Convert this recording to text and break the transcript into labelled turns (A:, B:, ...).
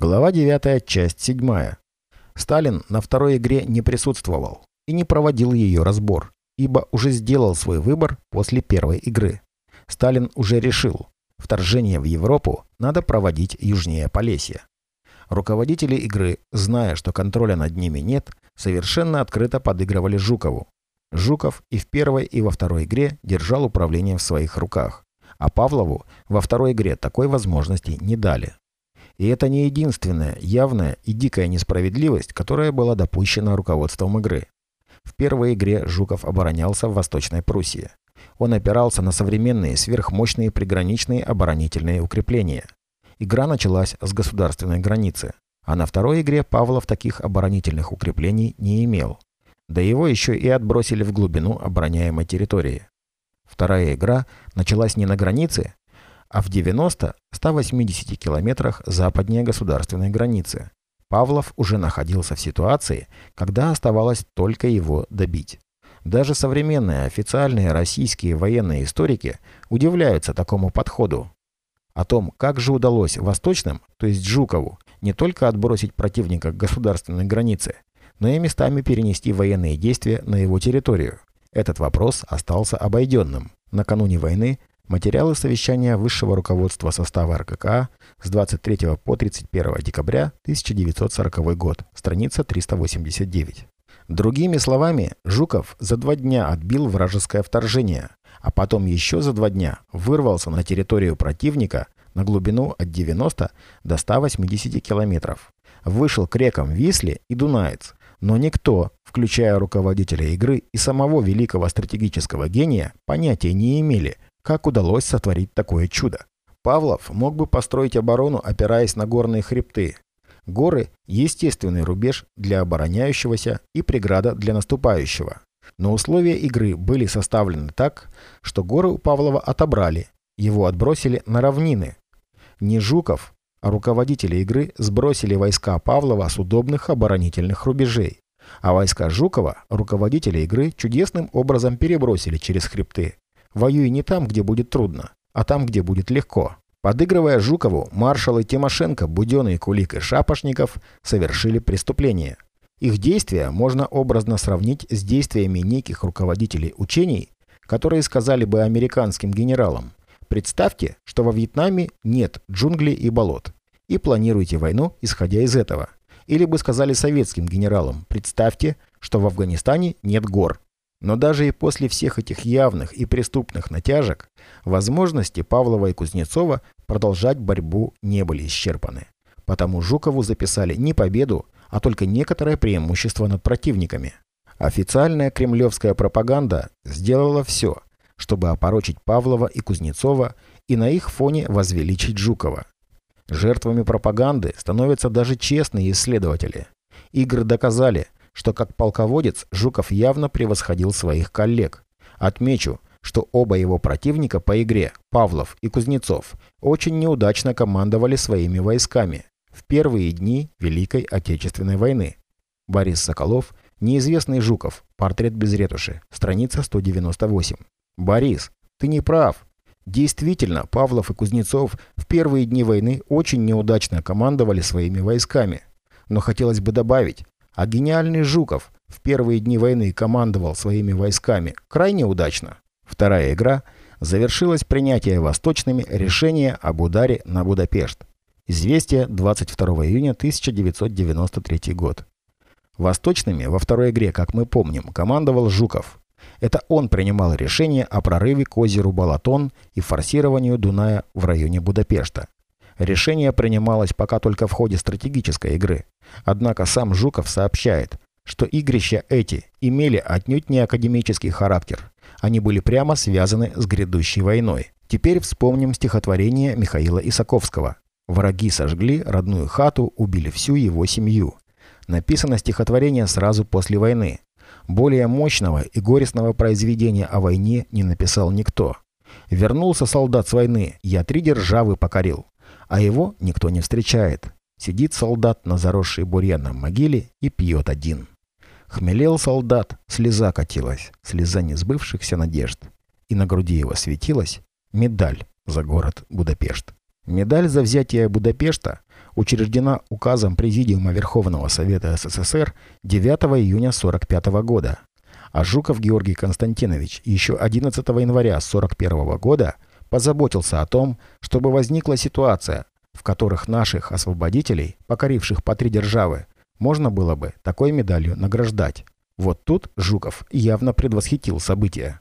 A: Глава 9, часть 7. Сталин на второй игре не присутствовал и не проводил ее разбор, ибо уже сделал свой выбор после первой игры. Сталин уже решил, вторжение в Европу надо проводить южнее Полесья. Руководители игры, зная, что контроля над ними нет, совершенно открыто подыгрывали Жукову. Жуков и в первой, и во второй игре держал управление в своих руках, а Павлову во второй игре такой возможности не дали. И это не единственная явная и дикая несправедливость, которая была допущена руководством игры. В первой игре Жуков оборонялся в Восточной Пруссии. Он опирался на современные сверхмощные приграничные оборонительные укрепления. Игра началась с государственной границы, а на второй игре Павлов таких оборонительных укреплений не имел. Да его еще и отбросили в глубину обороняемой территории. Вторая игра началась не на границе, а в 90-180 километрах западнее государственной границы. Павлов уже находился в ситуации, когда оставалось только его добить. Даже современные официальные российские военные историки удивляются такому подходу. О том, как же удалось Восточным, то есть Жукову, не только отбросить противника к государственной границе, но и местами перенести военные действия на его территорию. Этот вопрос остался обойденным. Накануне войны Материалы совещания высшего руководства состава РККА с 23 по 31 декабря 1940 год, страница 389. Другими словами, Жуков за два дня отбил вражеское вторжение, а потом еще за два дня вырвался на территорию противника на глубину от 90 до 180 километров. Вышел к рекам Висли и Дунаец, но никто, включая руководителя игры и самого великого стратегического гения, понятия не имели – как удалось сотворить такое чудо? Павлов мог бы построить оборону, опираясь на горные хребты. Горы – естественный рубеж для обороняющегося и преграда для наступающего. Но условия игры были составлены так, что горы у Павлова отобрали, его отбросили на равнины. Не Жуков, а руководители игры сбросили войска Павлова с удобных оборонительных рубежей. А войска Жукова руководители игры чудесным образом перебросили через хребты. Воюй не там, где будет трудно, а там, где будет легко. Подыгрывая Жукову, маршалы Тимошенко, Буденный, Кулик и Шапошников совершили преступление. Их действия можно образно сравнить с действиями неких руководителей учений, которые сказали бы американским генералам «Представьте, что во Вьетнаме нет джунглей и болот, и планируйте войну, исходя из этого». Или бы сказали советским генералам «Представьте, что в Афганистане нет гор, но даже и после всех этих явных и преступных натяжек, возможности Павлова и Кузнецова продолжать борьбу не были исчерпаны. Потому Жукову записали не победу, а только некоторое преимущество над противниками. Официальная кремлевская пропаганда сделала все, чтобы опорочить Павлова и Кузнецова и на их фоне возвеличить Жукова. Жертвами пропаганды становятся даже честные исследователи. Игры доказали – что как полководец Жуков явно превосходил своих коллег. Отмечу, что оба его противника по игре, Павлов и Кузнецов, очень неудачно командовали своими войсками в первые дни Великой Отечественной войны. Борис Соколов, неизвестный Жуков, портрет без ретуши, страница 198. Борис, ты не прав. Действительно, Павлов и Кузнецов в первые дни войны очень неудачно командовали своими войсками. Но хотелось бы добавить, а гениальный Жуков в первые дни войны командовал своими войсками крайне удачно. Вторая игра завершилась принятие восточными решения об ударе на Будапешт. Известие 22 июня 1993 год. Восточными во второй игре, как мы помним, командовал Жуков. Это он принимал решение о прорыве к озеру Балатон и форсированию Дуная в районе Будапешта. Решение принималось пока только в ходе стратегической игры. Однако сам Жуков сообщает, что игрища эти имели отнюдь не академический характер. Они были прямо связаны с грядущей войной. Теперь вспомним стихотворение Михаила Исаковского. «Враги сожгли родную хату, убили всю его семью». Написано стихотворение сразу после войны. Более мощного и горестного произведения о войне не написал никто. Вернулся солдат с войны, я три державы покорил а его никто не встречает. Сидит солдат на заросшей бурьяном могиле и пьет один. Хмелел солдат, слеза катилась, слеза несбывшихся надежд. И на груди его светилась медаль за город Будапешт. Медаль за взятие Будапешта учреждена указом Президиума Верховного Совета СССР 9 июня 1945 года. А Жуков Георгий Константинович еще 11 января 1941 года позаботился о том, чтобы возникла ситуация, в которых наших освободителей, покоривших по три державы, можно было бы такой медалью награждать. Вот тут Жуков явно предвосхитил события.